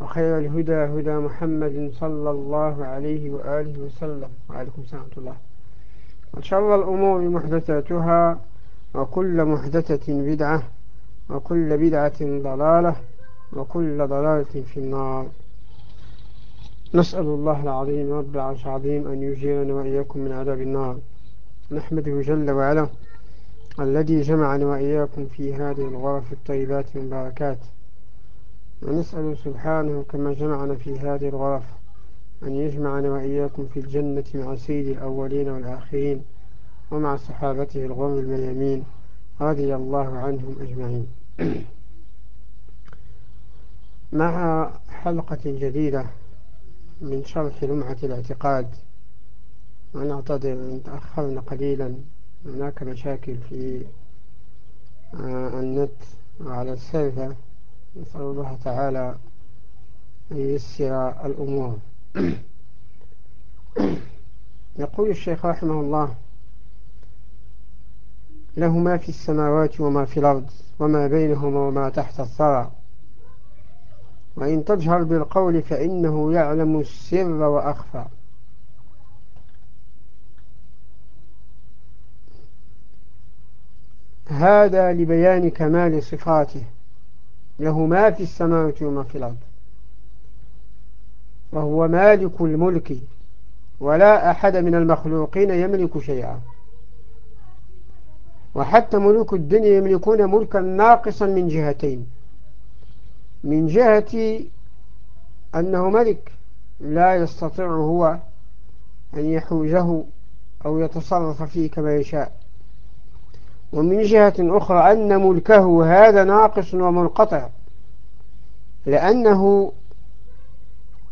وخير الهدى هدى محمد صلى الله عليه وآله وسلم. وعليكم السلام ورحمة الله. وشر الأمور محدثاتها وكل محدثة بدعة وكل بدعة ضلالة وكل ضلالة في النار. نسأل الله العظيم رب العرش العظيم أن يجيرنا وإياكم من عذاب النار. نحمده جل وعلا الذي جمعنا وإياكم في هذه الغرف الطيبات المباركات. ونسأل سبحانه كما جمعنا في هذه الغرف أن يجمعنا وإياكم في الجنة مع سيد الأولين والآخرين ومع صحابته الغر الميامين رضي الله عنهم أجمعين. مع حلقة جديدة من شرح لمعة الاعتقاد ونعتذر أن تأخرنا قليلا. هناك مشاكل في آه، النت وعلى السيرفر. نسأل الله تعالى أن ييسر الأمور. يقول الشيخ رحمه الله له ما في السماوات وما في الأرض وما بينهما وما تحت الثرى. وإن تجهر بالقول فإنه يعلم السر وأخفى. هذا لبيان كمال صفاته. له ما في السماوات وما في الأرض. وهو مالك الملك ولا أحد من المخلوقين يملك شيئا. وحتى ملوك الدنيا يملكون ملكا ناقصا من جهتين. من جهة أنه ملك لا يستطيع هو أن يحوزه أو يتصرف فيه كما يشاء. ومن جهة أخرى أن ملكه هذا ناقص ومنقطع لأنه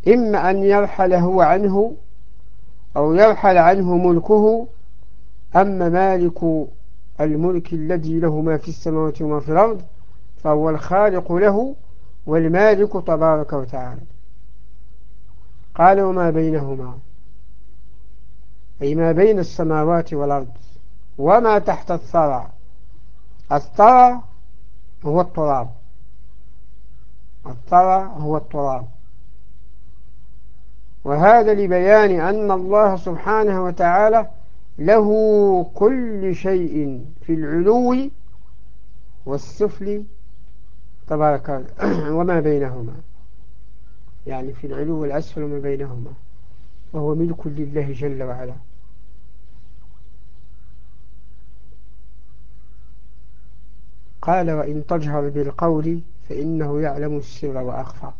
إما أن يرحل هو عنه أو يرحل عنه ملكه أما مالك الملك الذي له ما في السماوات وما في الأرض فهو الخالق له والمالك تبارك وتعالى. قال وما بينهما؟ أي ما بين السماوات والأرض. وما تحت الثرى. الثرى هو التراب. الثرى هو التراب. وهذا لبيان أن الله سبحانه وتعالى له كل شيء في العلو والسفل. تبارك وما بينهما. يعني في العلو والأسفل وما بينهما. وهو ملك لله جل وعلا. قال وإن تجهر بالقول فإنه يعلم السر وأخفى.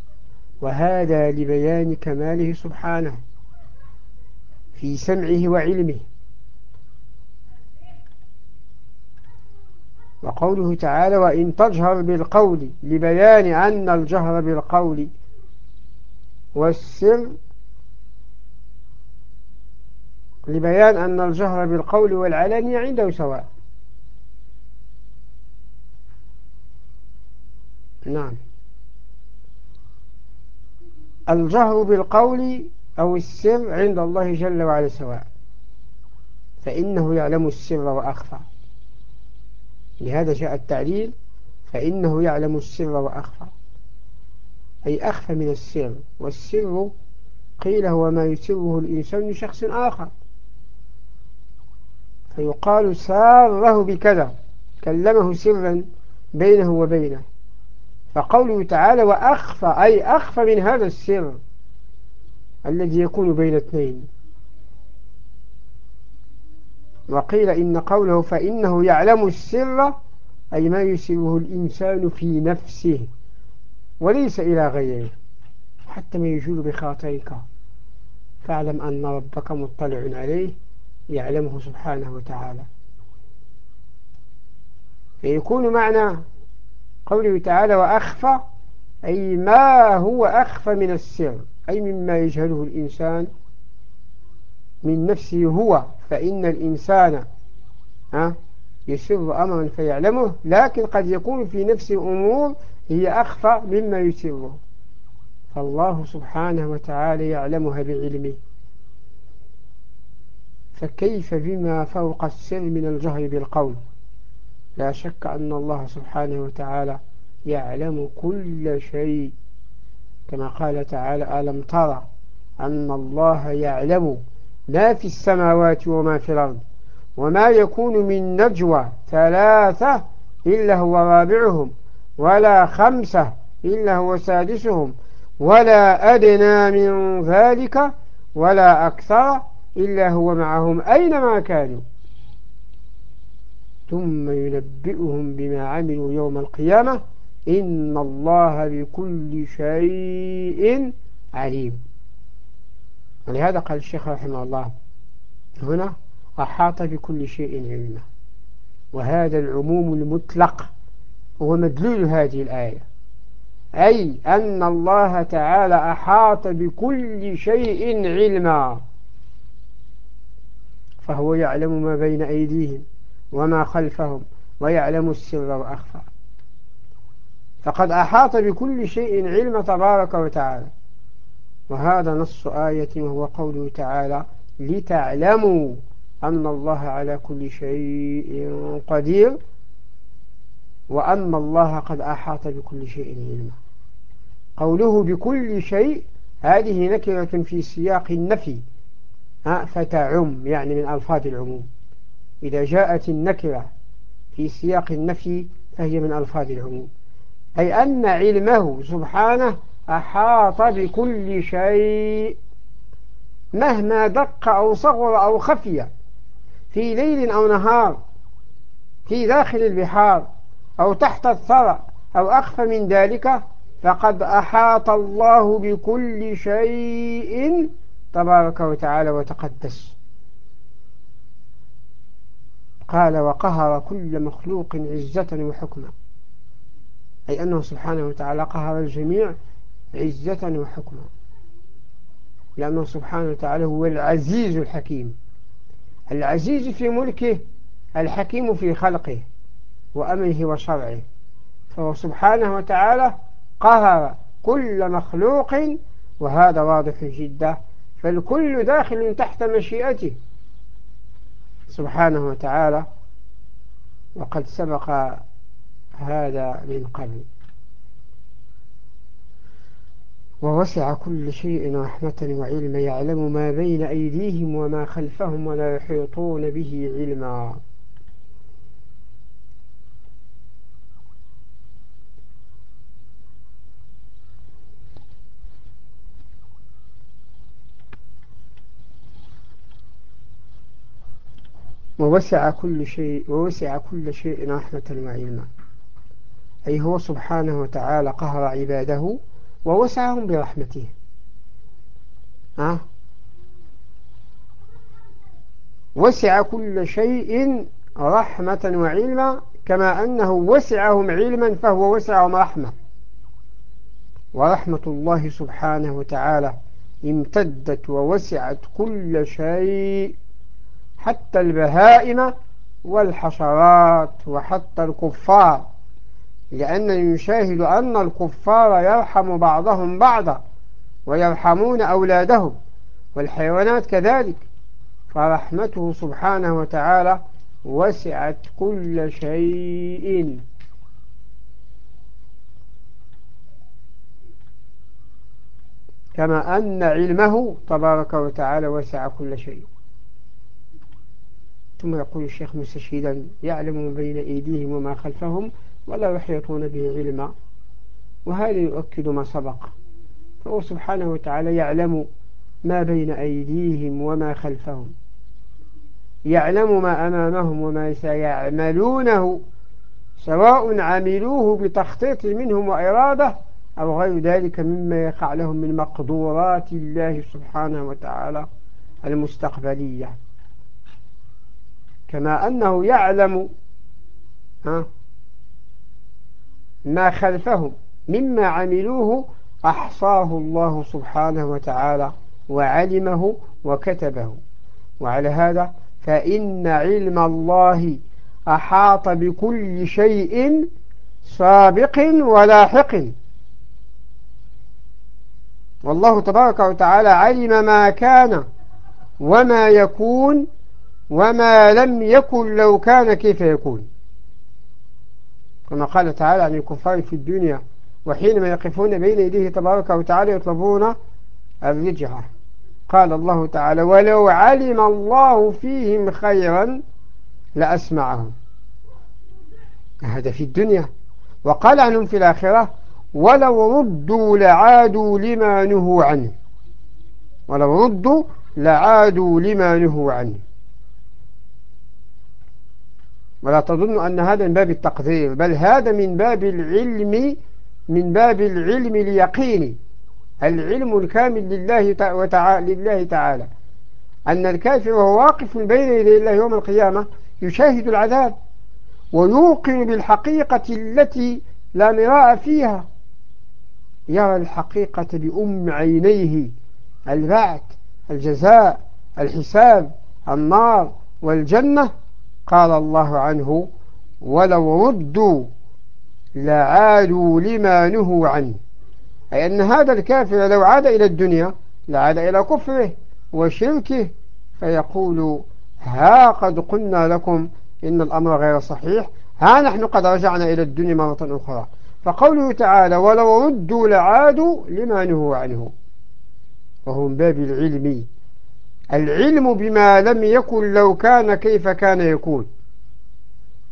وهذا لبيان كماله سبحانه في سمعه وعلمه. وقوله تعالى وإن تجهر بالقول لبيان أن الجهر بالقول والسر لبيان أن الجهر بالقول والعلانية عنده سواء. نعم. الجهر بالقول أو السر عند الله جل وعلا سواء. فإنه يعلم السر وأخفى. لهذا جاء التعليل فإنه يعلم السر وأخفى. أي أخفى من السر والسر قيل هو ما يسره الإنسان لشخص آخر. فيقال ساره بكذا كلمه سرا بينه وبينه. فقوله تعالى وأخفى أي أخفى من هذا السر الذي يكون بين اثنين. وقيل إن قوله فإنه يعلم السر أي ما يسره الإنسان في نفسه وليس إلى غيره حتى ما يجول بخاطرك. فاعلم أن ربك مطلع عليه يعلمه سبحانه وتعالى. فيكون معنى قوله تعالى وأخفى أي ما هو أخفى من السر أي مما يجهله الإنسان من نفسه هو فإن الإنسان يسر أمرا فيعلمه لكن قد يكون في نفسه أمور هي أخفى مما يسره. فالله سبحانه وتعالى يعلمها بعلمه فكيف بما فوق السر من الجهر بالقول؟ لا شك أن الله سبحانه وتعالى يعلم كل شيء. كما قال تعالى ألم ترى أن الله يعلم ما في السماوات وما في الأرض وما يكون من نجوى ثلاثة إلا هو رابعهم ولا خمسة إلا هو سادسهم ولا أدنى من ذلك ولا أكثر إلا هو معهم أينما كانوا. ثم ينبئهم بما عملوا يوم القيامة. إن الله بكل شيء عليم. ولهذا قال الشيخ رحمه الله هنا أحاط بكل شيء علما. وهذا العموم المطلق هو مدلول هذه الآية. أي أن الله تعالى أحاط بكل شيء علما. فهو يعلم ما بين أيديهم. وما خلفهم ويعلم السر وأخفى. فقد أحاط بكل شيء علم تبارك وتعالى. وهذا نص آية وهو قوله تعالى لتعلموا أن الله على كل شيء قدير وأن الله قد أحاط بكل شيء علما. قوله بكل شيء هذه نكرة في سياق النفي فتعم يعني من ألفاظ العموم. إذا جاءت النكرة في سياق النفي فهي من ألفاظ العموم. أي أن علمه سبحانه أحاط بكل شيء مهما دق أو صغر أو خفي في ليل أو نهار في داخل البحار أو تحت الثرى أو أخفى من ذلك فقد أحاط الله بكل شيء تبارك وتعالى وتقدس. قال وقهر كل مخلوق عزة وحكمة أي أنه سبحانه وتعالى قهر الجميع عزة وحكمة لأنه سبحانه وتعالى هو العزيز الحكيم. العزيز في ملكه الحكيم في خلقه وأمره وشرعه. فهو سبحانه وتعالى قهر كل مخلوق وهذا واضح جدا. فالكل داخل تحت مشيئته. سبحانه وتعالى وقد سبق هذا من قبل. ووسع كل شيء رحمة وعلم يعلم ما بين أيديهم وما خلفهم ولا يحيطون به علما. ووسع كل شيء ووسع كل شيء رحمة وعلما أي هو سبحانه وتعالى قهر عباده ووسعهم برحمته. أه؟ وسع كل شيء رحمة وعلما كما أنه وسعهم علما فهو وسعهم رحمة. ورحمة الله سبحانه وتعالى امتدت ووسعت كل شيء حتى البهائم والحشرات وحتى الكفار. لأننا نشاهد أن الكفار يرحم بعضهم بعضا ويرحمون أولادهم والحيوانات كذلك. فرحمته سبحانه وتعالى وسعت كل شيء. كما أن علمه تبارك وتعالى وسع كل شيء. ثم يقول الشيخ مستشهدا يعلم بين أيديهم وما خلفهم ولا يحيطون به علما. وهذا يؤكد ما سبق. فهو سبحانه وتعالى يعلم ما بين أيديهم وما خلفهم. يعلم ما أمامهم وما سيعملونه سواء عملوه بتخطيط منهم وإرادة أو غير ذلك مما يقع لهم من مقدورات الله سبحانه وتعالى المستقبلية. كما أنه يعلم ما خلفهم مما عملوه أحصاه الله سبحانه وتعالى وعلمه وكتبه. وعلى هذا فإن علم الله أحاط بكل شيء سابق ولاحق. والله تبارك وتعالى علم ما كان وما يكون وما لم يكن لو كان كيف يكون. كما قال تعالى عن الكفار في الدنيا وحينما يقفون بين يديه تبارك وتعالى يطلبون الرجعة. قال الله تعالى ولو علم الله فيهم خيرا لأسمعهم. هذا في الدنيا. وقال عنهم في الآخرة ولو ردوا لعادوا لما نهوا عنه. ولو ردوا لعادوا لما نهوا عنه. ولا تظن أن هذا من باب التقدير بل هذا من باب العلم من باب العلم اليقيني العلم الكامل لله وتعالى لله تعالى. أن الكافر وهو واقف بين يدي الله يوم القيامة يشاهد العذاب ويوقن بالحقيقة التي لا مراء فيها. يرى الحقيقة بأم عينيه البعث الجزاء الحساب النار والجنة. قال الله عنه ولو ردوا لعادوا لما نهوا عنه. أي أن هذا الكافر لو عاد إلى الدنيا لعاد إلى كفره وشركه فيقول ها قد قلنا لكم إن الأمر غير صحيح ها نحن قد رجعنا إلى الدنيا مرة أخرى. فقوله تعالى ولو ردوا لعادوا لما نهوا عنه. وهو من باب العلم العلم بما لم يكن لو كان كيف كان يكون.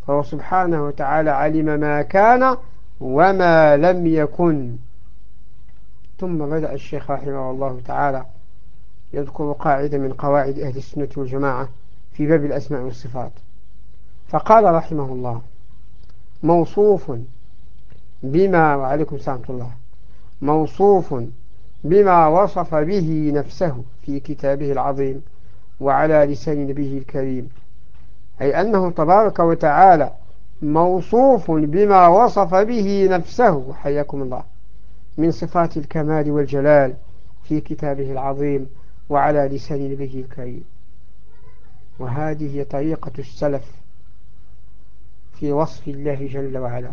فهو سبحانه وتعالى علم ما كان وما لم يكن. ثم بدأ الشيخ رحمه الله تعالى يذكر قاعدة من قواعد أهل السنة والجماعة في باب الأسماء والصفات. فقال رحمه الله موصوف بما وعليكم السلام الله موصوف بما وصف به نفسه في كتابه العظيم وعلى لسان نبيه الكريم. أي أنه تبارك وتعالى موصوف بما وصف به نفسه حياكم الله من صفات الكمال والجلال في كتابه العظيم وعلى لسان نبيه الكريم. وهذه هي طريقة السلف في وصف الله جل وعلا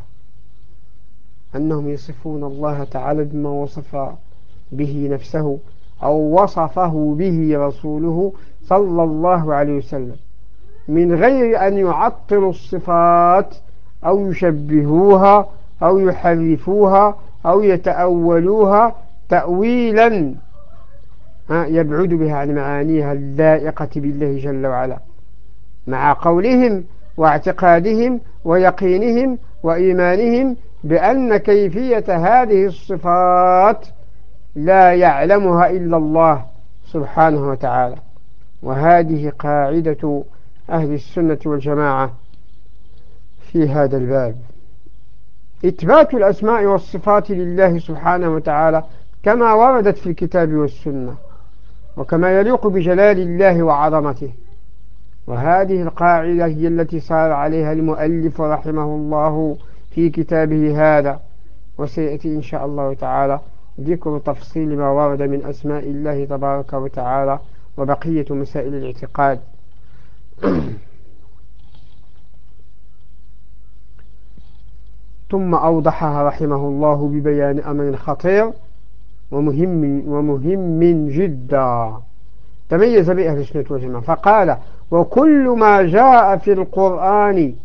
أنهم يصفون الله تعالى بما وصف به نفسه أو وصفه به رسوله صلى الله عليه وسلم. من غير أن يعطلوا الصفات أو يشبهوها أو يحرفوها أو يتأولوها تأويلا. يبعد بها عن معانيها اللائقة بالله جل وعلا. مع قولهم واعتقادهم ويقينهم وإيمانهم بأن كيفية هذه الصفات لا يعلمها إلا الله سبحانه وتعالى. وهذه قاعدة أهل السنة والجماعة في هذا الباب. إثبات الأسماء والصفات لله سبحانه وتعالى كما وردت في الكتاب والسنة وكما يليق بجلال الله وعظمته. وهذه القاعدة هي التي صار عليها المؤلف رحمه الله في كتابه هذا وسيأتي إن شاء الله تعالى ذكر تفصيل ما ورد من أسماء الله تبارك وتعالى وبقية مسائل الاعتقاد. ثم أوضحها رحمه الله ببيان أمر خطير ومهم, ومهم جدا تميز بأهل السنة والجماعة. فقال وكل ما جاء في القرآن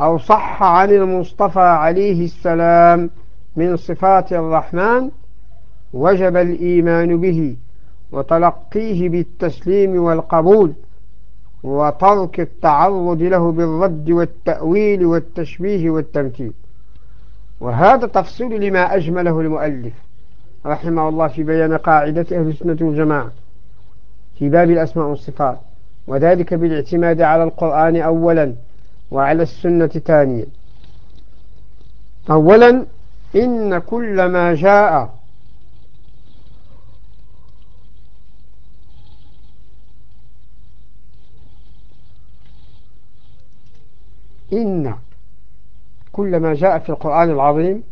أو صح عن المصطفى عليه السلام من صفات الرحمن وجب الإيمان به وتلقيه بالتسليم والقبول وترك التعرض له بالرد والتأويل والتشبيه والتمثيل وهذا تفصيل لما أجمله المؤلف رحمه الله في بيان قاعدة أهل السنة والجماعة في باب الأسماء والصفات وذلك بالاعتماد على القرآن أولا وعلى السنة ثانيا. أولا إن كل ما جاء إن كل ما جاء في القرآن العظيم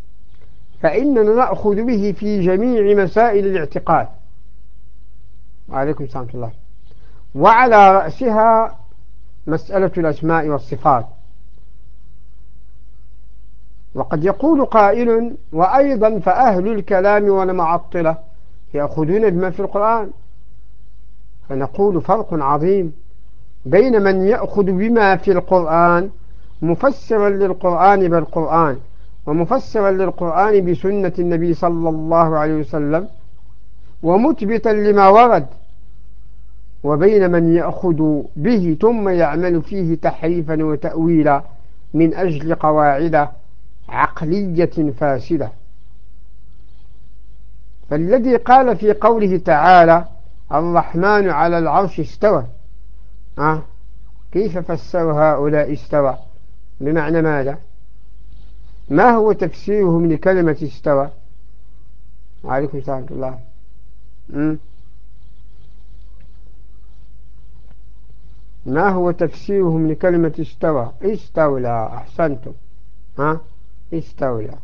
فإننا نأخذ به في جميع مسائل الاعتقاد. وعليكم السلام الله. وعلى رأسها مسألة الأسماء والصفات. وقد يقول قائل وأيضا فأهل الكلام والمعطلة يأخذون بما في القرآن. فنقول فرق عظيم بين من يأخذ بما في القرآن مفسرا للقرآن بالقرآن ومفسرا للقرآن بسنة النبي صلى الله عليه وسلم ومثبتا لما ورد وبين من يأخذ به ثم يعمل فيه تحريفا وتأويلا من أجل قواعد عقلية فاسدة فالذي قال في قوله تعالى الرحمن على العرش استوى أه؟ كيف فسر هؤلاء استوى بمعنى ماذا؟ ما هو تفسيرهم لكلمة استوى؟ وعليكم السلام الله. ما هو تفسيرهم لكلمة استوى؟ استولى أحسنتم. ها؟ استولى.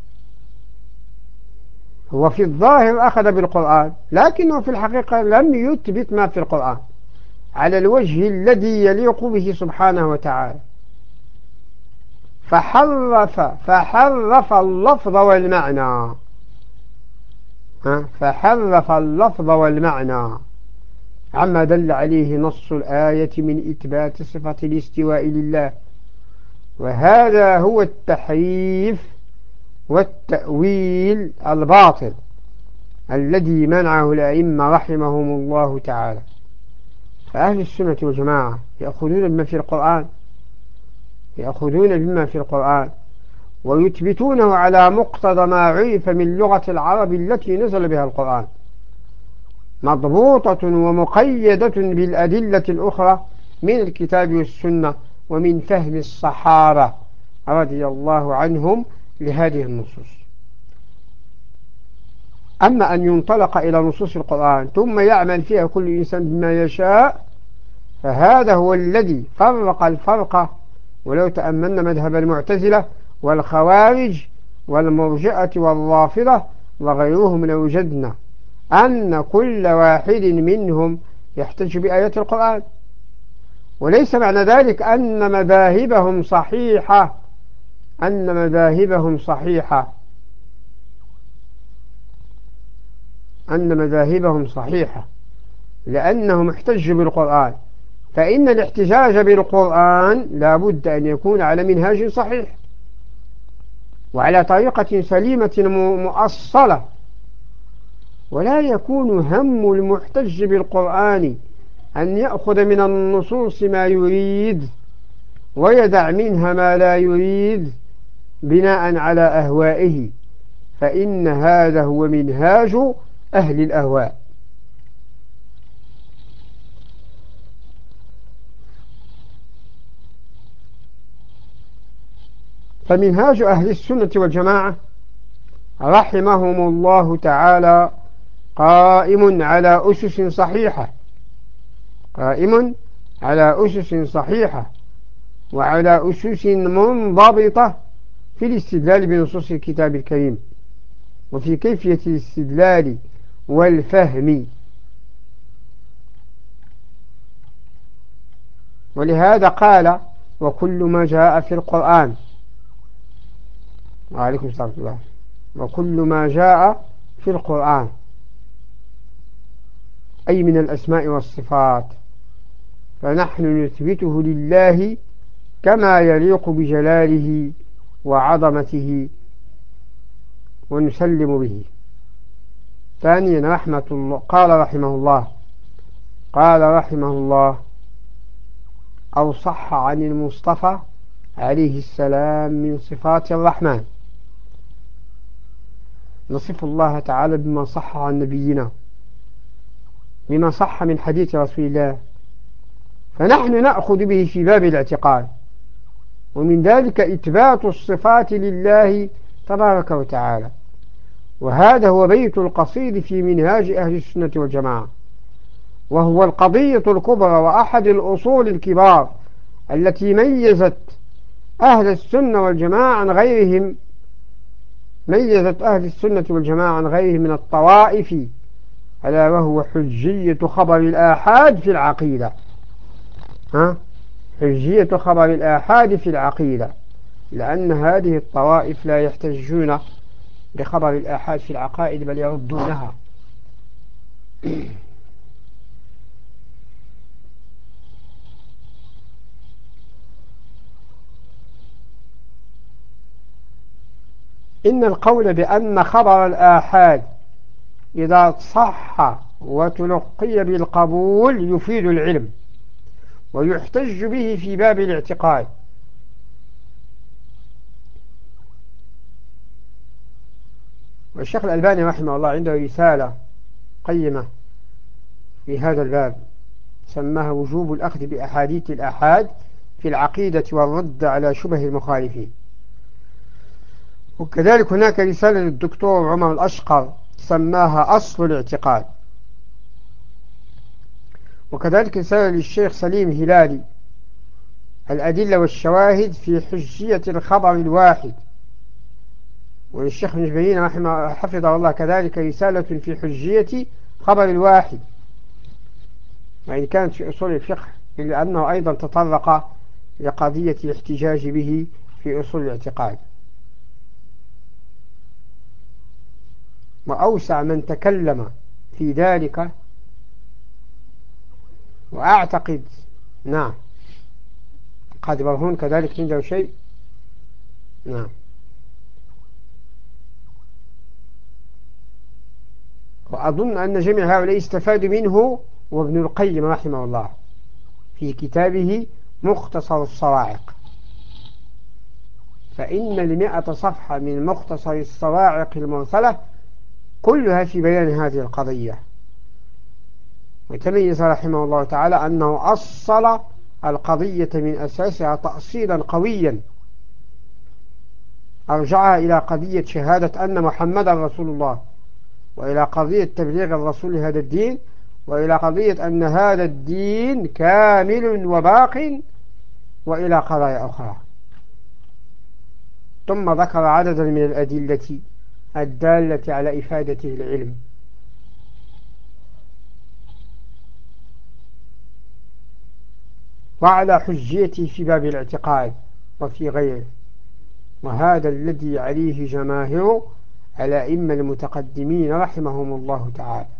هو في الظاهر أخذ بالقرآن لكنه في الحقيقة لم يثبت ما في القرآن على الوجه الذي يليق به سبحانه وتعالى. فحرف فحرف اللفظ والمعنى. فحرف اللفظ والمعنى. عما دل عليه نص الآية من إثبات صفة الاستواء لله. وهذا هو التحريف والتأويل الباطل الذي منعه الأئمة رحمهم الله تعالى. فأهل السنة والجماعة يأخذون بما في القرآن يأخذون بما في القرآن ويثبتونه على مقتضى ما عرف من لغة العرب التي نزل بها القرآن. مضبوطة ومقيدة بالأدلة الأخرى من الكتاب والسنة ومن فهم الصحابة رضي الله عنهم لهذه النصوص. أما أن ينطلق إلى نصوص القرآن ثم يعمل فيها كل إنسان بما يشاء فهذا هو الذي فرق الفرق ولو تأملنا مذهب المعتزلة والخوارج والمرجئة والرافضة وغيرهم لوجدنا أن كل واحد منهم يحتج بآيات القرآن. وليس معنى ذلك أن مذاهبهم صحيحة أن مذاهبهم صحيحة. أن مذاهبهم صحيحة لأنهم احتجوا بالقرآن. فإن الاحتجاج بالقرآن لا بد أن يكون على منهاج صحيح وعلى طريقة سليمة مؤصلة. ولا يكون هم المحتج بالقرآن أن يأخذ من النصوص ما يريد ويدع منها ما لا يريد بناء على أهوائه. فإن هذا هو منهاج أهل الأهواء. فمنهاج أهل السنة والجماعة رحمهم الله تعالى قائم على أسس صحيحة. قائم على أسس صحيحة وعلى أسس منضبطة في الاستدلال بنصوص الكتاب الكريم وفي كيفية الاستدلال والفهم. ولهذا قال وكل ما جاء في القرآن وعليكم السلام الله. وكل ما جاء في القرآن. أي من الأسماء والصفات. فنحن نثبته لله كما يليق بجلاله وعظمته ونسلم به. ثانيا رحمة الله. قال رحمه الله. قال رحمه الله. أو صح عن المصطفى عليه السلام من صفات الرحمن. نصف الله تعالى بما صح عن نبينا بما صح من حديث رسول الله. فنحن نأخذ به في باب الاعتقاد. ومن ذلك إثبات الصفات لله تبارك وتعالى. وهذا هو بيت القصيد في منهاج أهل السنة والجماعة. وهو القضية الكبرى وأحد الأصول الكبار التي ميزت أهل السنة والجماعة عن غيرهم ميزت أهل السنة والجماعة عن غيرهم من الطوائف ألا وهو حجية خبر الآحاد في العقيدة. ها؟ حجية خبر الآحاد في العقيدة. لأن هذه الطوائف لا يحتجون بخبر الآحاد في العقائد بل يردونها. إن القول بأن خبر الآحاد إذا صح وتلقي بالقبول يفيد العلم ويحتج به في باب الاعتقاد. والشيخ الألباني رحمه الله عنده رسالة قيمة في هذا الباب سماها وجوب الأخذ بأحاديث الأحاد في العقيدة والرد على شبه المخالفين. وكذلك هناك رسالة للدكتور عمر الأشقر سماها أصل الاعتقاد. وكذلك رسالة للشيخ سليم هلالي الأدلة والشواهد في حجية الخبر الواحد. وللشيخ نجبين رحمه حفظه الله كذلك رسالة في حجية خبر الواحد. وإن كانت في أصول الفقه إلا أنه أيضا تطرق لقضية الاحتجاج به في أصول الاعتقاد. وأوسع من تكلم في ذلك. وأعتقد نعم. قد برهون كذلك عنده شيء. نعم. وأظن أن جميع هؤلاء استفادوا منه وابن القيم رحمه الله في كتابه مختصر الصواعق. فإن المئة صفحة من مختصر الصواعق المرسلة كلها في بيان هذه القضية. وتميز رحمه الله تعالى أنه أصل القضية من أساسها تأصيلا قويا. أرجعها إلى قضية شهادة أن محمدا رسول الله وإلى قضية تبليغ الرسول لهذا الدين وإلى قضية أن هذا الدين كامل وباق وإلى قضايا أخرى. ثم ذكر عددا من الأدلة الدالة على إفادته العلم. وعلى حجيته في باب الاعتقاد وفي غيره. وهذا الذي عليه جماهير الأئمة المتقدمين رحمهم الله تعالى.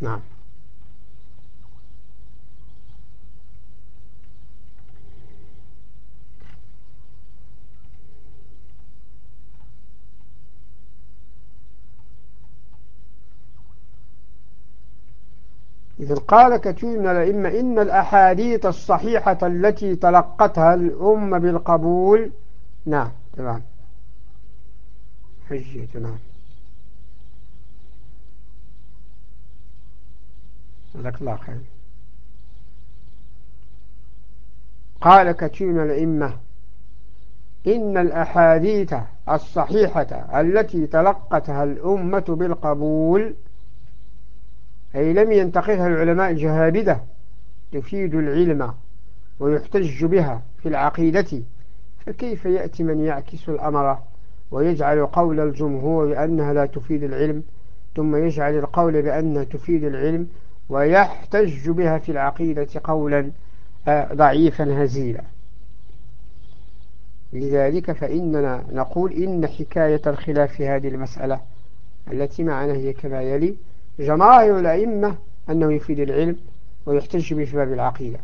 نعم. إذ قال كثير من الأئمة إن الأحاديث الصحيحة التي تلقتها الأمة بالقبول نعم تمام. حجة نعم. جزاك الله خير. قال كثير من الأئمة إن الأحاديث الصحيحة التي تلقتها الأمة بالقبول أي لم ينتقلها العلماء الجهابدة تفيد العلم ويحتج بها في العقيدة. فكيف يأتي من يعكس الأمر ويجعل قول الجمهور أنها لا تفيد العلم ثم يجعل القول بأنها تفيد العلم ويحتج بها في العقيدة قولا آه، ضعيفا هزيلا. لذلك فإننا نقول إن حكاية الخلاف في هذه المسألة التي معنا هي كما يلي جماهير الأئمة أنه يفيد العلم ويحتج به في باب العقيدة.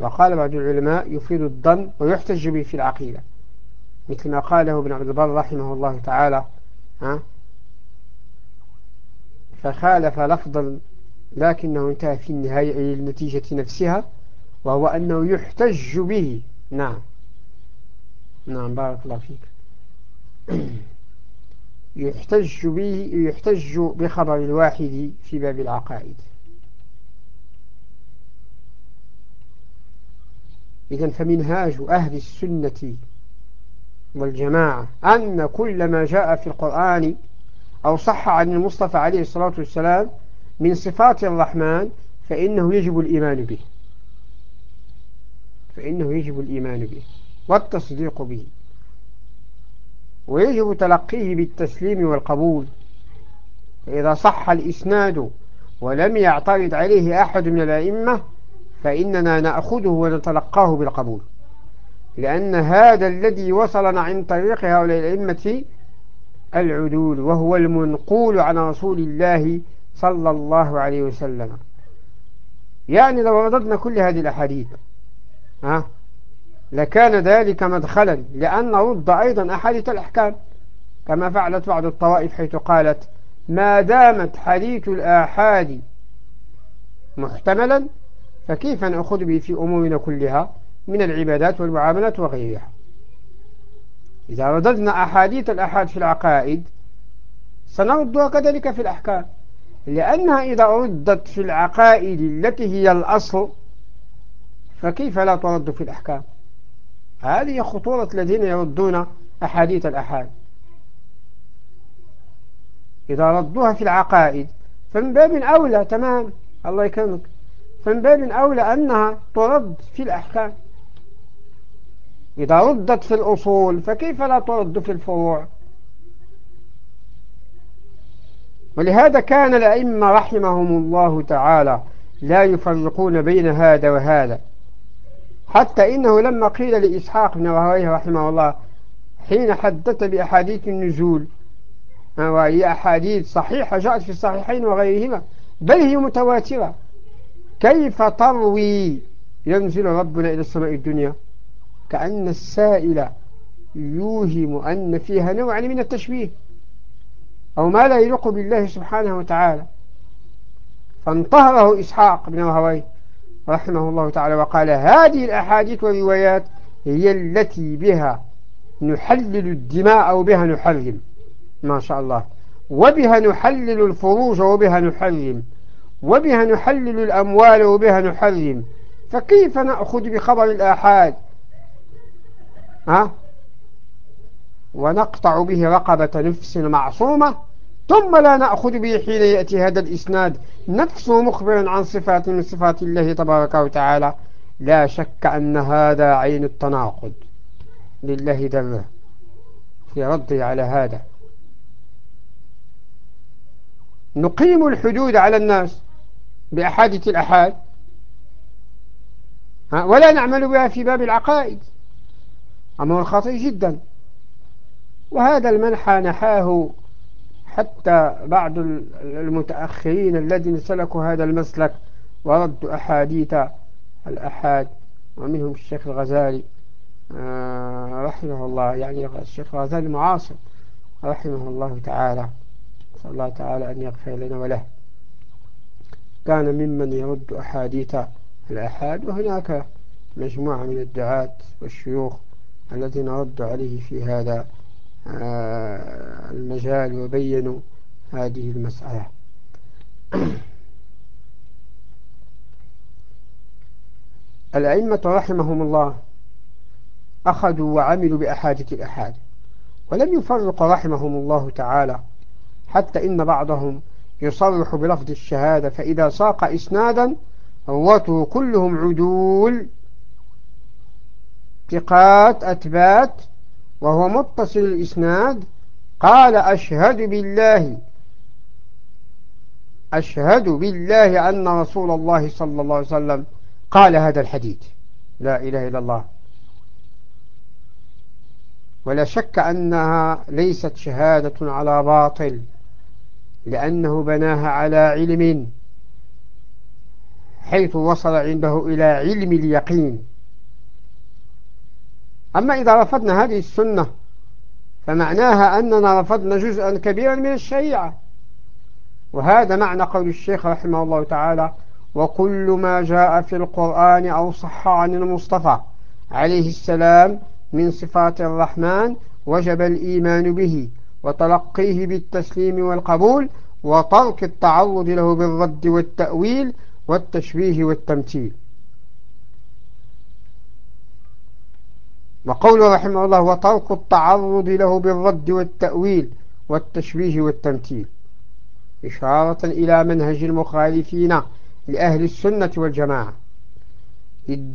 وقال بعض العلماء يفيد الظن ويحتج به في العقيدة. مثل ما قاله ابن عبد البر رحمه الله تعالى ها؟ فخالف لفظا لكنه انتهى في النهاية إلى النتيجة نفسها وهو أنه يحتج به. نعم. نعم بارك الله فيك. يحتج به يحتج بخبر الواحد في باب العقائد. إذا فمنهاج أهل السنة والجماعة أن كل ما جاء في القرآن أو صح عن المصطفى عليه الصلاة والسلام من صفات الرحمن فإنه يجب الإيمان به. فإنه يجب الإيمان به والتصديق به. ويجب تلقيه بالتسليم والقبول. فإذا صح الإسناد ولم يعترض عليه أحد من الأئمة فإننا نأخذه ونتلقاه بالقبول. لأن هذا الذي وصلنا عن طريق هؤلاء الأئمة العدول وهو المنقول عن رسول الله صلى الله عليه وسلم. يعني لو رددنا كل هذه الأحاديث ها لكان ذلك مدخلا لأن نرد أيضا أحاديث الأحكام كما فعلت بعض الطوائف حيث قالت ما دامت حديث الآحاد محتملا فكيف نأخذ به في أمورنا كلها من العبادات والمعاملات وغيرها؟ إذا رددنا أحاديث الأحاد في العقائد سنردها كذلك في الأحكام. لأنها إذا ردت في العقائد التي هي الأصل فكيف لا ترد في الأحكام؟ هذه خطورة الذين يردون أحاديث الأحاد. إذا ردوها في العقائد فمن باب أولى تمام الله يكرمك فمن باب أولى أنها ترد في الأحكام. إذا ردت في الأصول فكيف لا ترد في الفروع؟ ولهذا كان الأئمة رحمهم الله تعالى لا يفرقون بين هذا وهذا. حتى إنه لما قيل لإسحاق بن راهويه رحمه الله حين حدث بأحاديث النزول وهي أحاديث صحيحة جاءت في الصحيحين وغيرهما بل هي متواترة. كيف تروي ينزل ربنا إلى السماء الدنيا؟ كأن السائل يوهم أن فيها نوع من التشبيه. أو ما لا يليق بالله سبحانه وتعالى. فانتهره إسحاق بن راهويه رحمه الله تعالى وقال هذه الأحاديث والروايات هي التي بها نحلل الدماء أو بها نحرم. ما شاء الله. وبها نحلل الفروج وبها نحرم. وبها نحلل الأموال وبها نحرم. فكيف نأخذ بخبر الآحاد؟ ها؟ ونقطع به رقبة نفس معصومة ثم لا نأخذ به حين يأتي هذا الإسناد. نفسه مخبرا عن صفات من صفات الله تبارك وتعالى. لا شك أن هذا عين التناقض. لله دره في رده على هذا. نقيم الحدود على الناس بأحاديث الأحاد. ولا نعمل بها في باب العقائد. أمر خطير جدا. وهذا المنحى نحاه حتى بعض المتأخرين الذين سلكوا هذا المسلك وردوا أحاديث الأحاد ومنهم الشيخ الغزالي آه، رحمه الله يعني الشيخ الغزالي معاصر رحمه الله تعالى. صلى الله تعالى أن يغفر لنا وله. كان ممن يرد أحاديث الأحاد وهناك مجموعة من الدعاة والشيوخ الذين ردوا عليه في هذا المجال وبينوا هذه المسألة. الأئمة رحمهم الله أخذوا وعملوا بأحاديث الأحاد ولم يفرق رحمهم الله تعالى حتى إن بعضهم يصرح بلفظ الشهادة فإذا ساق إسنادا رواته كلهم عدول ثقات أتبات وهو متصل الإسناد قال أشهد بالله أشهد بالله أن رسول الله صلى الله عليه وسلم قال هذا الحديث. لا إله إلا الله. ولا شك أنها ليست شهادة على باطل لأنه بناها على علم حيث وصل عنده إلى علم اليقين. أما إذا رفضنا هذه السنة فمعناها أننا رفضنا جزءا كبيرا من الشريعة. وهذا معنى قول الشيخ رحمه الله تعالى وكل ما جاء في القرآن أو صح عن المصطفى عليه السلام من صفات الرحمن وجب الإيمان به وتلقيه بالتسليم والقبول وترك التعرض له بالرد والتأويل والتشبيه والتمثيل. وقول رحمه الله وترك التعرض له بالرد والتأويل والتشبيه والتمثيل إشارة إلى منهج المخالفين لأهل السنة والجماعة.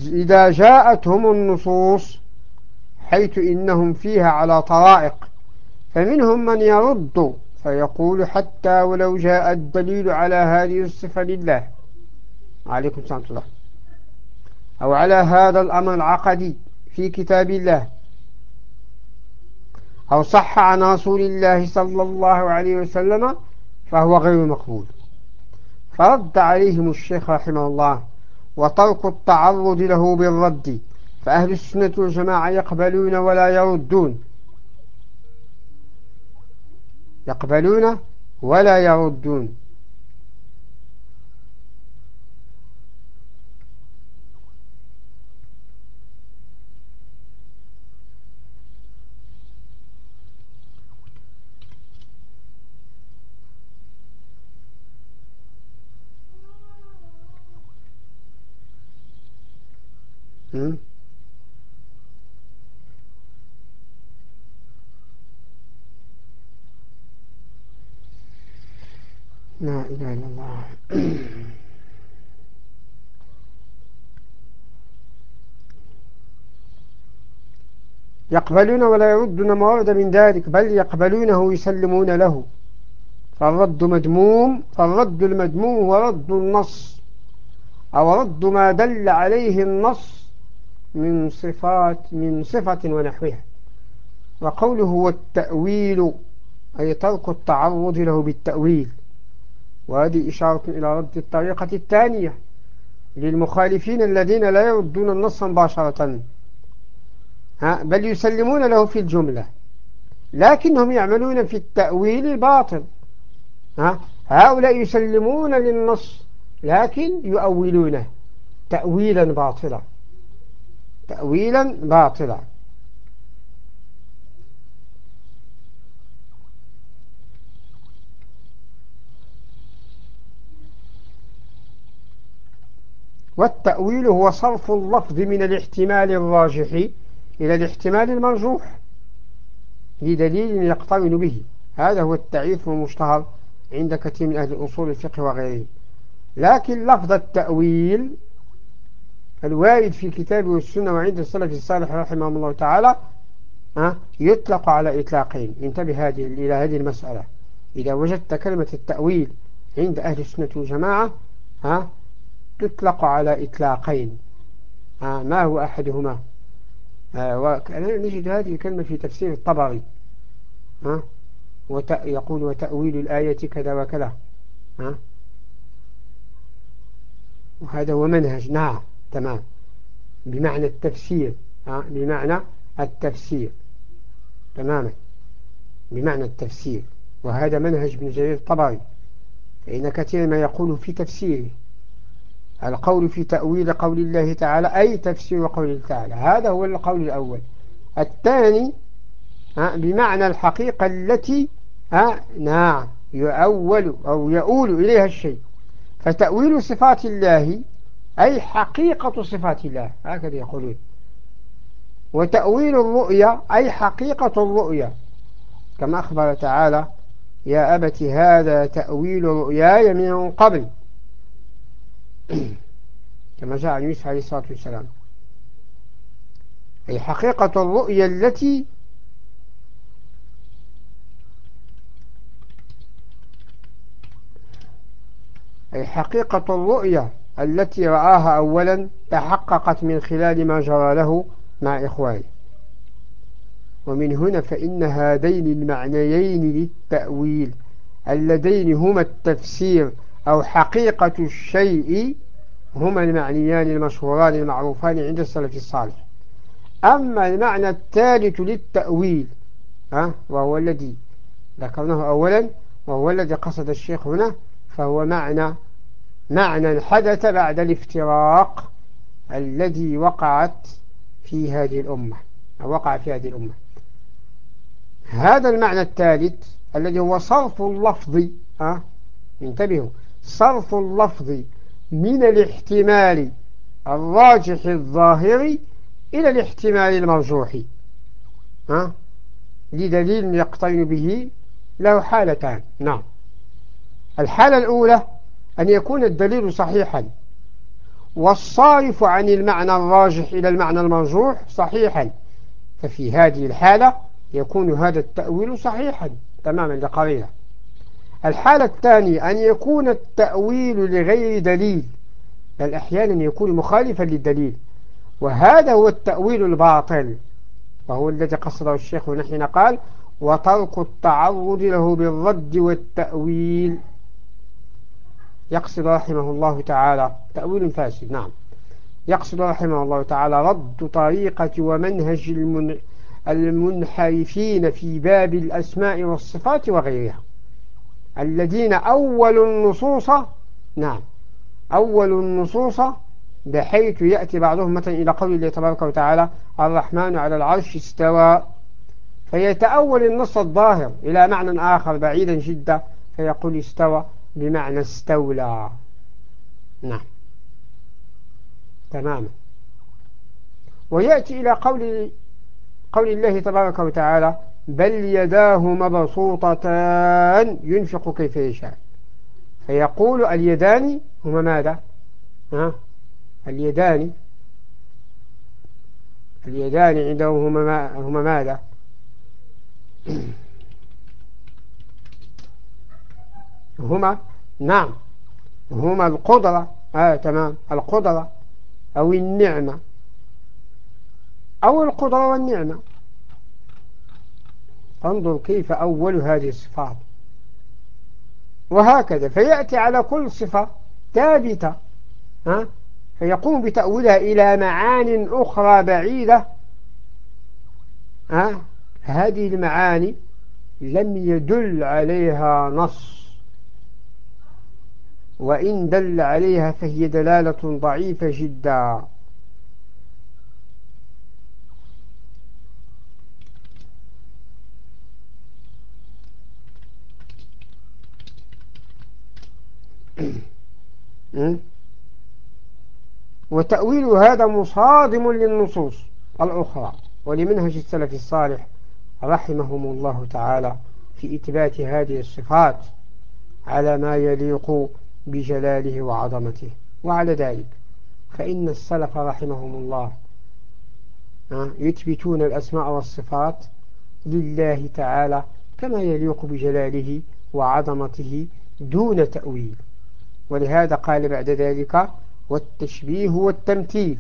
إذا جاءتهم النصوص حيث إنهم فيها على طرائق فمنهم من يرد فيقول حتى ولو جاء الدليل على هذه الصفة لله. عليكم السلام الله. أو على هذا الأمر العقدي. في كتاب الله. أو صح عن رسول الله صلى الله عليه وسلم فهو غير مقبول. فرد عليهم الشيخ رحمه الله وترك التعرض له بالرد فأهل السنة والجماعة يقبلون ولا يردون. يقبلون ولا يردون لا إله إلا الله يقبلون ولا يردون ما ورد من ذلك بل يقبلونه ويسلمون له. فالرد مدموم فالرد المدموم هو رد النص أو رد ما دل عليه النص من صفات من صفة ونحوها. وقوله هو التأويل أي ترك التعرض له بالتأويل. وهذه إشارة إلى رد الطريقة الثانية للمخالفين الذين لا يردون النص مباشرة. بل يسلمون له في الجملة. لكنهم يعملون في التأويل الباطل. هؤلاء يسلمون للنص لكن يؤولونه تأويلا باطلا. تأويلا باطلا. والتأويل هو صرف اللفظ من الاحتمال الراجح إلى الاحتمال المرجوح لدليل يقترن به. هذا هو التعريف المشتهر عند كثير من أهل الأصول الفقه وغيرهم. لكن لفظ التأويل الوارد في الكتاب والسنة وعند السلف الصالح رحمه الله تعالى يطلق على إطلاقين. انتبه هذه إلى هذه المسألة. إذا وجدت كلمة التأويل عند أهل السنة والجماعة ها تطلق على إطلاقين. ما هو أحدهما؟ نجد هذه الكلمة في تفسير الطبري ها؟ يقول وتأويل الآية كذا وكذا ها؟ وهذا هو منهج نعم تمام. بمعنى التفسير بمعنى التفسير تماما بمعنى التفسير وهذا منهج ابن جرير الطبري فإن كثير ما يقول في تفسيره. القول في تأويل قول الله تعالى أي تفسير قول الله تعالى. هذا هو القول الأول. الثاني بمعنى الحقيقة التي نعم يؤول أو يؤول إليها الشيء. فتأويل صفات الله أي حقيقة صفات الله هكذا يقولون. وتأويل الرؤيا أي حقيقة الرؤيا. كما أخبر تعالى يا أبت هذا تأويل رؤياي من قبل. كما جاء عن يوسف عليه الصلاة والسلام. أي حقيقة الرؤيا التي أي حقيقة الرؤية التي رآها أولا تحققت من خلال ما جرى له مع إخوانه. ومن هنا فإن هذين المعنيين للتأويل اللذين هما التفسير أو حقيقة الشيء هما المعنيان المشهوران المعروفان عند السلف الصالح. أما المعنى الثالث للتأويل وهو الذي ذكرناه أولا وهو الذي قصد الشيخ هنا فهو معنى معنى حدث بعد الافتراق الذي وقعت في هذه الأمة أو وقع في هذه الأمة. هذا المعنى الثالث الذي هو صرف اللفظ ها انتبهوا. صرف اللفظ من الاحتمال الراجح الظاهر إلى الاحتمال المرجوح. ها؟ لدليل يقترن به له حالتان. نعم. الحالة الأولى أن يكون الدليل صحيحا. والصارف عن المعنى الراجح إلى المعنى المرجوح صحيحا. ففي هذه الحالة يكون هذا التأويل صحيحا تماما لقرينة الحالة الثانية أن يكون التأويل لغير دليل بل أحيانا يكون مخالفا للدليل. وهذا هو التأويل الباطل وهو الذي قصده الشيخ نحن قال وترك التعرض له بالرد والتأويل. يقصد رحمه الله تعالى تأويل فاسد نعم. يقصد رحمه الله تعالى رد طريقة ومنهج المن... المنحرفين في باب الأسماء والصفات وغيرها. الذين أول النصوص نعم أول النصوص بحيث يأتي بعضهم مثلا إلى قول الله تبارك وتعالى الرحمن على العرش استوى فيتأول النص الظاهر إلى معنى آخر بعيدا جدا فيقول استوى بمعنى استولى. نعم. تماما ويأتي إلى قول قول الله تبارك وتعالى بل يداه مبسوطتان ينفق كيف يشاء. فيقول اليدان هما ماذا؟ ها؟ اليدان اليدان عنده هما, هما ماذا؟ هما نعم. هما القدرة. آه تمام. القدرة أو النعمة. أو القدرة والنعمة. انظر كيف أول هذه الصفات. وهكذا فيأتي على كل صفة ثابتة ها؟ فيقوم بتأويلها إلى معان أخرى بعيدة ها؟ هذه المعاني لم يدل عليها نص. وإن دل عليها فهي دلالة ضعيفة جدا. وتأويل هذا مصادم للنصوص الأخرى ولمنهج السلف الصالح رحمهم الله تعالى في إثبات هذه الصفات على ما يليق بجلاله وعظمته. وعلى ذلك فإن السلف رحمهم الله يثبتون الأسماء والصفات لله تعالى كما يليق بجلاله وعظمته دون تأويل. ولهذا قال بعد ذلك والتشبيه والتمثيل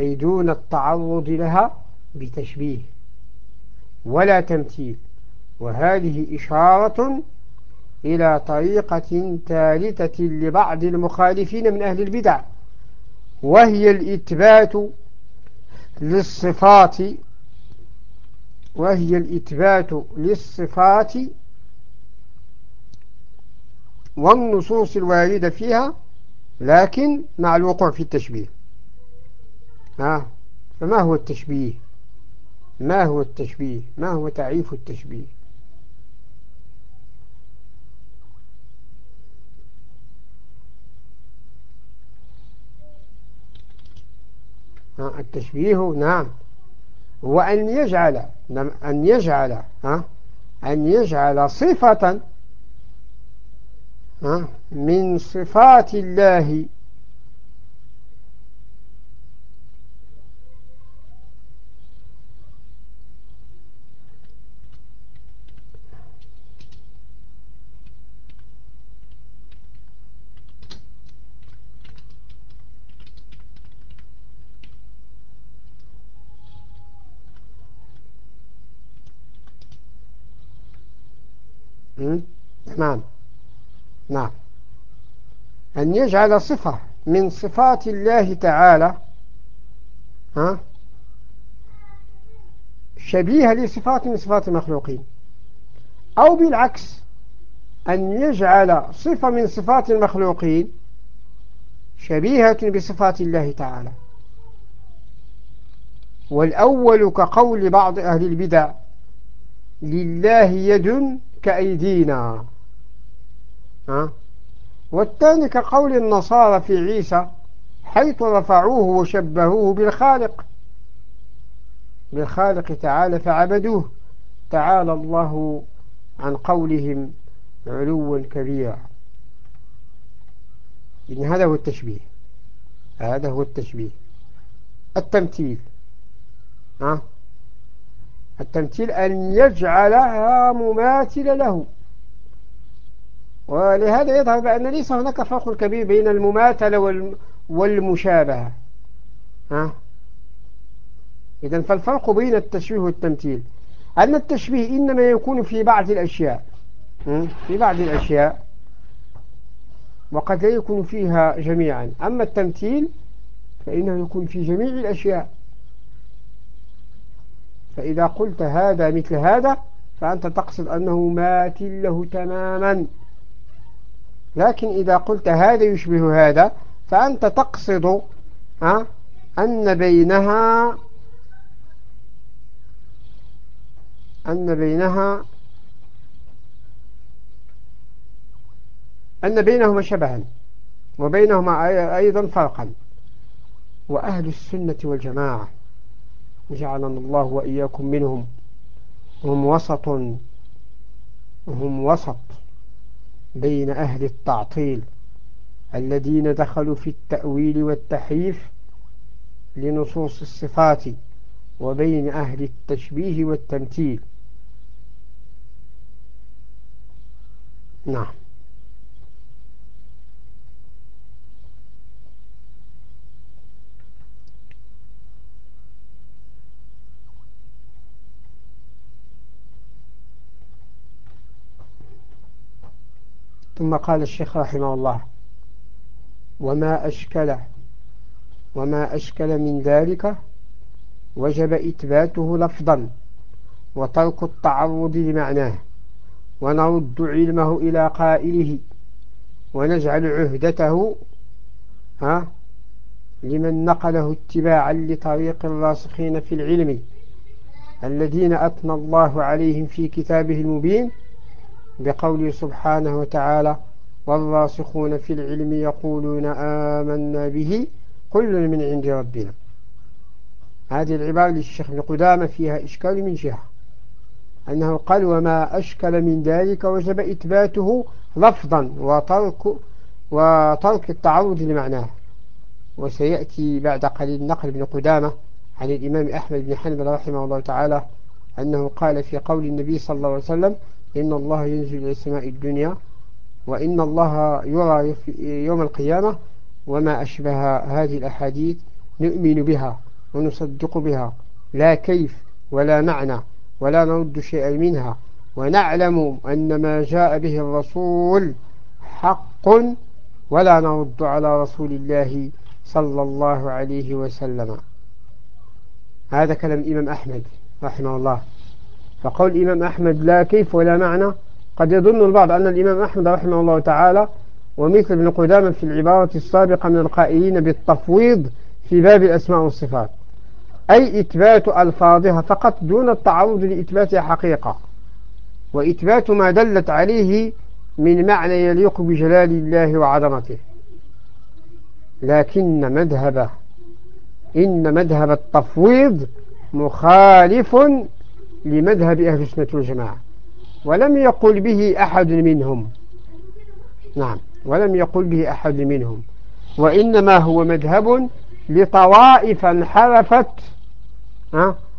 أي دون التعرض لها بتشبيه ولا تمثيل. وهذه إشارة إلى طريقة ثالثة لبعض المخالفين من أهل البدع وهي الإثبات للصفات وهي الإثبات للصفات والنصوص الواردة فيها لكن مع الوقوع في التشبيه. ها؟ فما هو التشبيه؟ ما هو التشبيه؟ ما هو تعريف التشبيه؟ التشبيه نعم. هو أن يجعل أن يجعل أن يجعل صفة من صفات الله. تمام. نعم. أن يجعل صفة من صفات الله تعالى ها شبيهة لصفات من صفات المخلوقين. أو بالعكس أن يجعل صفة من صفات المخلوقين شبيهة بصفات الله تعالى. والأول كقول بعض أهل البدع لله يد كأيدينا. ها؟ والثاني كقول النصارى في عيسى حيث رفعوه وشبهوه بالخالق. بالخالق تعالى فعبدوه. تعالى الله عن قولهم علوا كبيرا. إن هذا هو التشبيه. هذا هو التشبيه. التمثيل. ها؟ التمثيل أن يجعلها مماثلة له. ولهذا يظهر بأن ليس هناك فرق كبير بين المماثلة والمشابهة. ها؟ إذن فالفرق بين التشبيه والتمثيل. أن التشبيه إنما يكون في بعض الأشياء. في بعض الأشياء. وقد لا يكون فيها جميعا. أما التمثيل فإنه يكون في جميع الأشياء. فإذا قلت هذا مثل هذا فأنت تقصد أنه ماثل له تماما. لكن إذا قلت هذا يشبه هذا فأنت تقصد أن بينها أن بينها أن بينهما شبها وبينهما أيضا فرقا. وأهل السنة والجماعة جعلنا الله وإياكم منهم. هم وسط هم وسط. بين أهل التعطيل الذين دخلوا في التأويل والتحريف لنصوص الصفات وبين أهل التشبيه والتمثيل. نعم. ثم قال الشيخ رحمه الله وما أشكل وما أشكل من ذلك وجب إثباته لفظا وترك التعرض لمعناه ونرد علمه إلى قائله ونجعل عهدته ها لمن نقله اتباعا لطريق الراسخين في العلم الذين أثنى الله عليهم في كتابه المبين بقوله سبحانه وتعالى والراسخون في العلم يقولون آمنا به كل من عند ربنا. هذه العبارة للشيخ ابن قدامة فيها إشكال من جهة أنه قال وما أشكل من ذلك وجب إثباته لفظا وترك, وترك التعرض لمعناه. وسيأتي بعد قليل نقل ابن قدامة عن الإمام أحمد بن حنبل رحمه الله تعالى أنه قال في قول النبي صلى الله عليه وسلم إن الله ينزل إلى السماء الدنيا وإن الله يرى يوم القيامة وما أشبه هذه الأحاديث نؤمن بها ونصدق بها. لا كيف ولا معنى ولا نرد شيئا منها. ونعلم أن ما جاء به الرسول حق ولا نرد على رسول الله صلى الله عليه وسلم. هذا كلام الإمام أحمد رحمه الله. فقول الإمام أحمد لا كيف ولا معنى قد يظن البعض أن الإمام أحمد رحمه الله تعالى ومثل ابن قدامة في العبارة السابقة من القائلين بالتفويض في باب الأسماء والصفات أي إثبات ألفاظها فقط دون التعرض لإثباتها حقيقة. وإثبات ما دلت عليه من معنى يليق بجلال الله وعظمته. لكن مذهب إن مذهب التفويض مخالف لمذهب أهل السنة والجماعة. ولم يقل به أحد منهم. نعم ولم يقل به أحد منهم. وإنما هو مذهب لطوائف انحرفت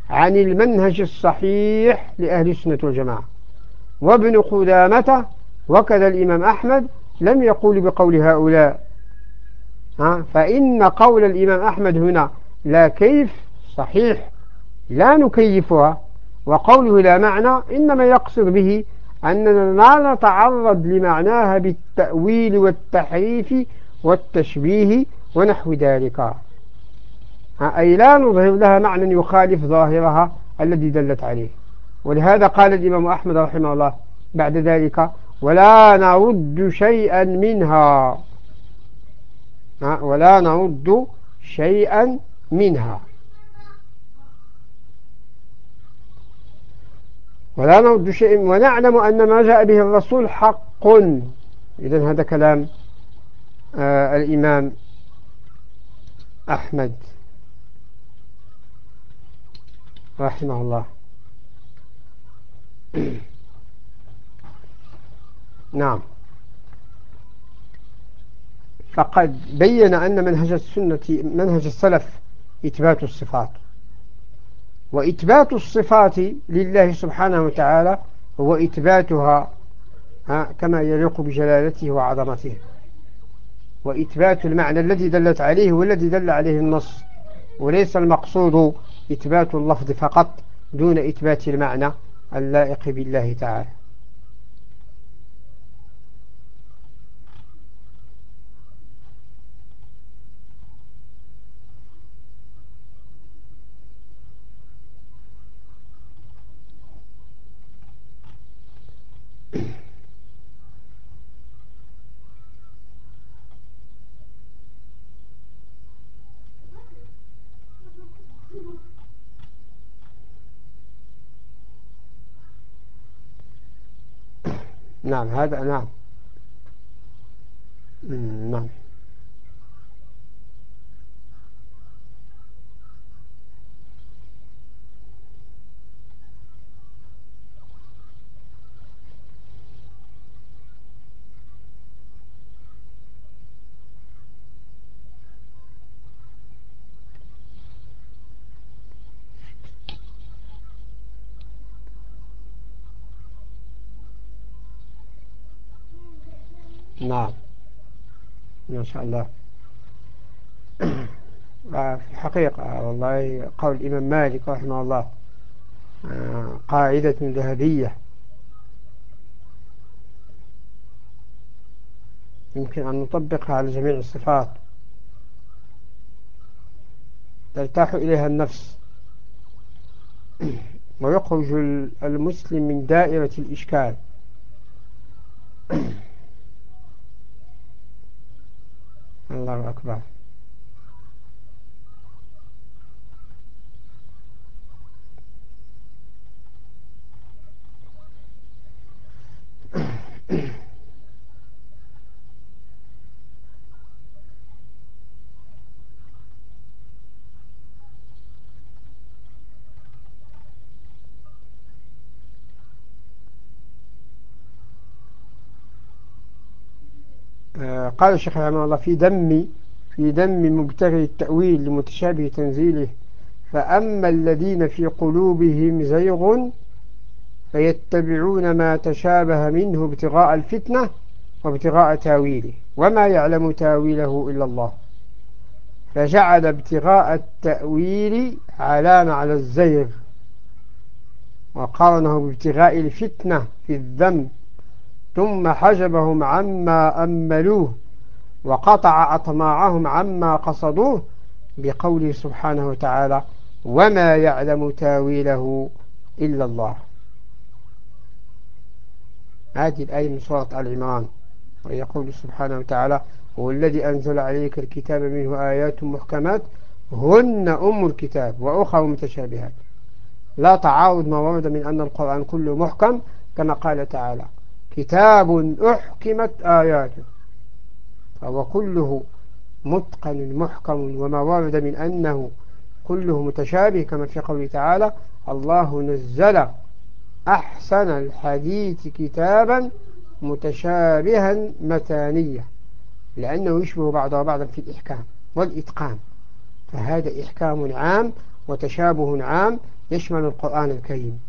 عن المنهج الصحيح لأهل السنة والجماعة. وابن قدامة وكذا الإمام أحمد لم يقول بقول هؤلاء فإن قول الإمام أحمد هنا لا كيف صحيح لا نكيفها. وقوله لا معنى إنما يقصد به أننا لا نتعرض لمعناها بالتأويل والتحريف والتشبيه ونحو ذلك. أي لا نظهر لها معنى يخالف ظاهرها الذي دلت عليه. ولهذا قال الإمام أحمد رحمه الله بعد ذلك ولا نرد شيئا منها. ولا نرد شيئا منها. ولا نرد شيئا ونعلم أن ما جاء به الرسول حق. إذن هذا كلام آه الإمام أحمد رحمه الله. نعم. فقد بين أن منهج السنة منهج السلف إثبات الصفات. وإثبات الصفات لله سبحانه وتعالى هو إثباتها كما يليق بجلالته وعظمته. وإثبات المعنى الذي دلت عليه والذي دل عليه النص. وليس المقصود إثبات اللفظ فقط دون إثبات المعنى اللائق بالله تعالى. نعم هذا نعم. نعم ما شاء الله. آه، في الحقيقة والله قول الإمام مالك رحمه الله آه، قاعدة ذهبية. يمكن أن نطبقها على جميع الصفات. ترتاح إليها النفس. ويخرج المسلم من دائرة الإشكال. الله أكبر. قال الشيخ رحمه الله في دم في دم مبتغي التأويل لمتشابه تنزيله فأما الذين في قلوبهم زيغ فيتبعون ما تشابه منه ابتغاء الفتنة وابتغاء تأويله وما يعلم تأويله إلا الله. فجعل ابتغاء التأويل علامة على الزيغ وقارنه بابتغاء الفتنة في الذنب ثم حجبهم عما أملوه. وقطع أطماعهم عما قصدوه بقوله سبحانه وتعالى وما يعلم تاويله إلا الله. هذه الآية من سورة العمران ويقول سبحانه وتعالى هو الذي أنزل عليك الكتاب منه آيات محكمات هن أم الكتاب وأخر متشابهات. لا تعارض ما ورد من أن القرآن كله محكم كما قال تعالى كتاب أحكمت آياته. فهو كله متقن محكم وما ورد من أنه كله متشابه كما في قوله تعالى الله نزل أحسن الحديث كتابا متشابها متانية لأنه يشبه بعضها بعضا في الإحكام والإتقان فهذا إحكام عام وتشابه عام يشمل القرآن الكريم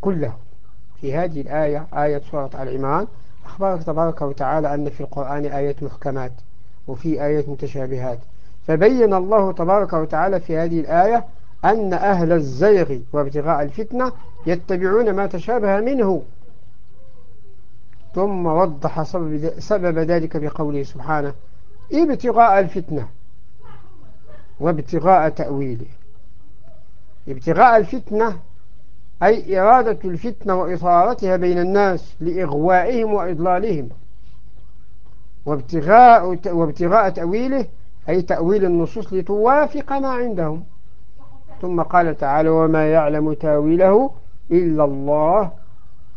كله. في هذه الآية آية سورة العمران أخبرك تبارك وتعالى أن في القرآن آيات محكمات وفي آيات متشابهات. فبين الله تبارك وتعالى في هذه الآية أن أهل الزيغ وابتغاء الفتنة يتبعون ما تشابه منه. ثم وضح سبب ذلك بقوله سبحانه ابتغاء الفتنة وابتغاء تأويله. ابتغاء الفتنة أي إرادة الفتنة وإثارتها بين الناس لإغوائهم وإضلالهم. وابتغاء, وابتغاء تأويله أي تأويل النصوص لتوافق ما عندهم. ثم قال تعالى وما يعلم تأويله إلا الله.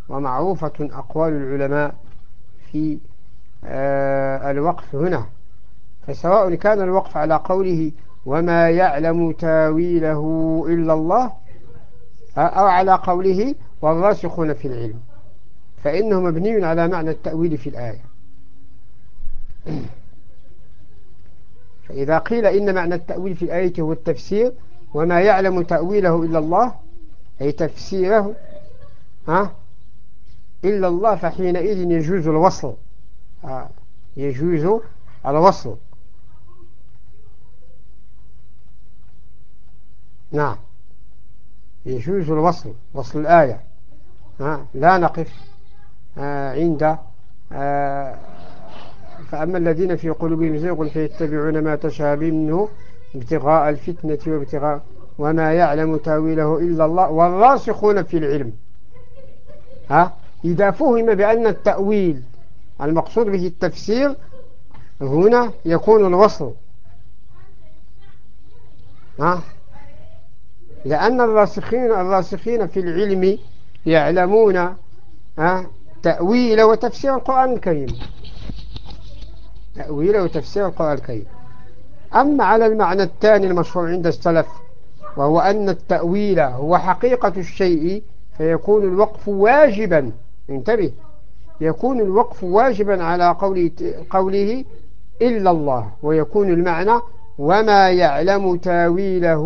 ومعروفة أقوال العلماء في آه، الوقف هنا. فسواء كان الوقف على قوله وما يعلم تأويله إلا الله أو على قوله والراسخون في العلم. فإنه مبني على معنى التأويل في الآية. فإذا قيل إن معنى التأويل في الآية هو التفسير وما يعلم تأويله إلا الله أي تفسيره ها إلا الله فحينئذ يجوز الوصل. يجوز الوصل. نعم. يجوز الوصل وصل الآية. لا نقف عند فأما الذين في قلوبهم زيغ فيتبعون ما تشابه منه ابتغاء الفتنة وابتغاء وما يعلم تأويله إلا الله والراسخون في العلم. ها إذا فهم بأن التأويل المقصود به التفسير هنا يكون الوصل. ها لأن الراسخين الراسخين في العلم يعلمون تأويل وتفسير القرآن الكريم. تأويل وتفسير القرآن الكريم. أما على المعنى الثاني المشهور عند السلف وهو أن التأويل هو حقيقة الشيء فيكون الوقف واجبا. انتبه. يكون الوقف واجبا على قوله, قوله إلا الله. ويكون المعنى وما يعلم تاويله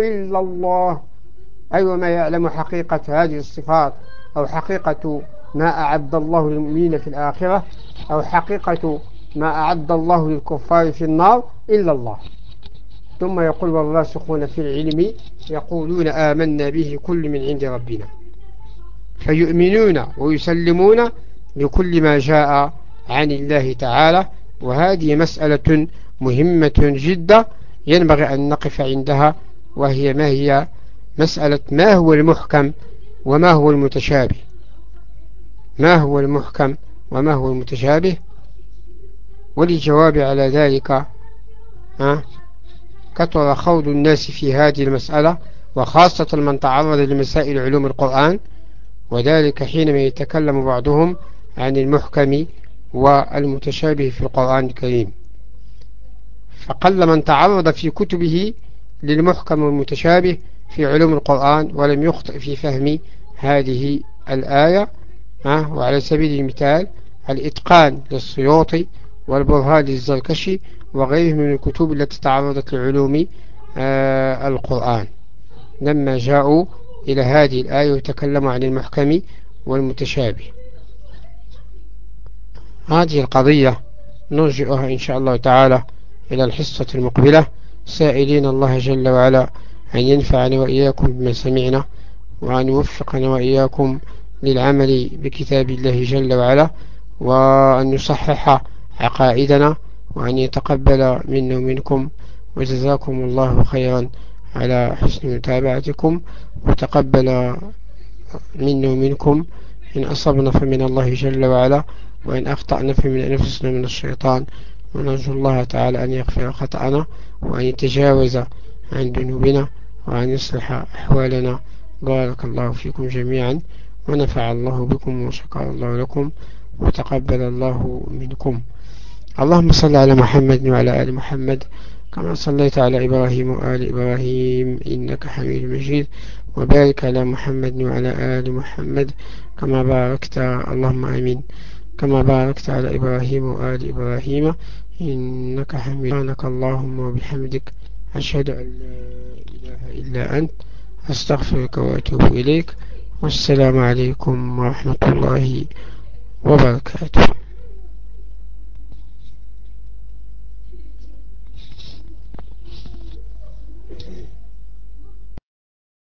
إلا الله. أي وما يعلم حقيقة هذه الصفات أو حقيقة ما أعد الله للمؤمنين في الآخرة أو حقيقة ما أعد الله للكفار في النار إلا الله. ثم يقول والراسخون في العلم يقولون آمنا به كل من عند ربنا. فيؤمنون ويسلمون لكل ما جاء عن الله تعالى. وهذه مسألة مهمة جدا ينبغي أن نقف عندها وهي ما هي؟ مسألة ما هو المحكم وما هو المتشابه؟ ما هو المحكم وما هو المتشابه؟ وللجواب على ذلك كثر خوض الناس في هذه المسألة وخاصة من تعرض لمسائل علوم القرآن وذلك حينما يتكلم بعضهم عن المحكم والمتشابه في القرآن الكريم. فقل من تعرض في كتبه للمحكم والمتشابه في علوم القرآن ولم يخطئ في فهم هذه الآية وعلى سبيل المثال الإتقان للسيوطي والبرهان للزركشي وغيرهم من الكتب التي تعرضت لعلوم آه، القرآن. لما جاءوا إلى هذه الآية وتكلموا عن المحكم والمتشابه. هذه القضية نرجئها إن شاء الله تعالى إلى الحصة المقبلة. سائلين الله جل وعلا أن ينفعنا وإياكم بما سمعنا وأن يوفقنا وإياكم للعمل بكتاب الله جل وعلا وأن يصحح عقائدنا وأن يتقبل منا ومنكم. وجزاكم الله خيرا على حسن متابعتكم وتقبل منا ومنكم. إن أصبنا فمن الله جل وعلا وإن أخطأنا فمن أنفسنا من الشيطان. ونرجو الله تعالى أن يغفر خطأنا وأن يتجاوز عن ذنوبنا وأن يصلح أحوالنا. بارك الله فيكم جميعا ونفع الله بكم وشكر الله لكم وتقبل الله منكم. اللهم صل على محمد وعلى آل محمد كما صليت على إبراهيم وآل إبراهيم إنك حميد مجيد. وبارك على محمد وعلى آل محمد كما باركت. اللهم آمين. كما باركت على إبراهيم وآل إبراهيم إنك حميد. سبحانك اللهم وبحمدك أشهد أن لا إله إلا أنت أستغفرك وأتوب إليك والسلام عليكم ورحمة الله وبركاته.